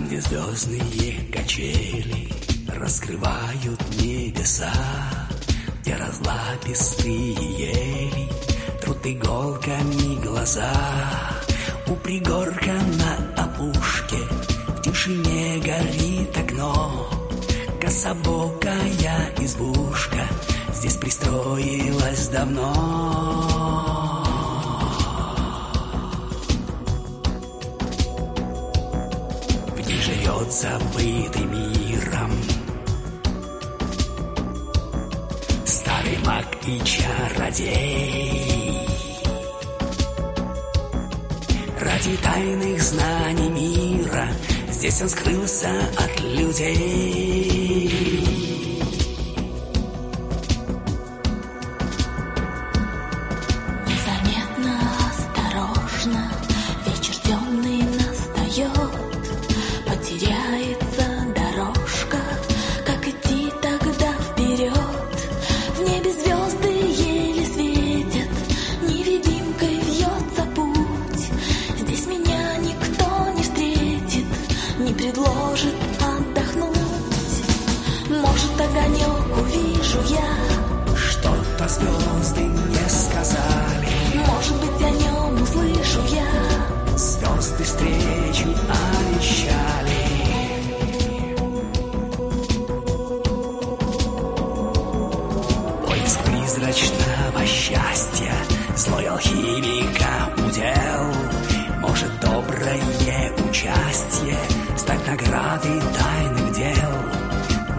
Там, звездные качели Раскрывают небеса. Где разлапистые ели Трут иголками глаза. У пригорка на опушке В тишине горит окно. Кособокая избушка Здесь пристроилась давно живет забытый миром. Старый маг и чародей. Ради тайных знаний мира Здесь он скрылся от людей предложит отдохнуть. Может, огонек увижу я, Что-то звезды мне сказали может быть, о нем услышу я. Звезды встречу обещали Поиск призрачного счастья Злой алхимика удел Может доброе участие Стать наградой тайных дел.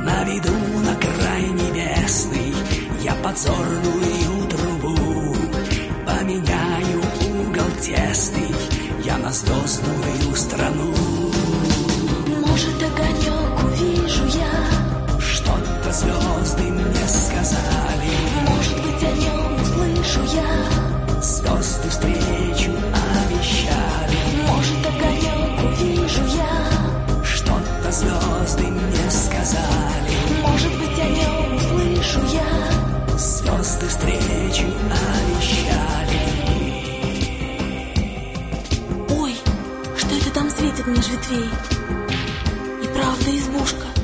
На виду на край небесный Я подзорную трубу. Поменяю угол тесный Я на звездную страну. Может, огонек увижу там светит меж ветвей. И правда избушка —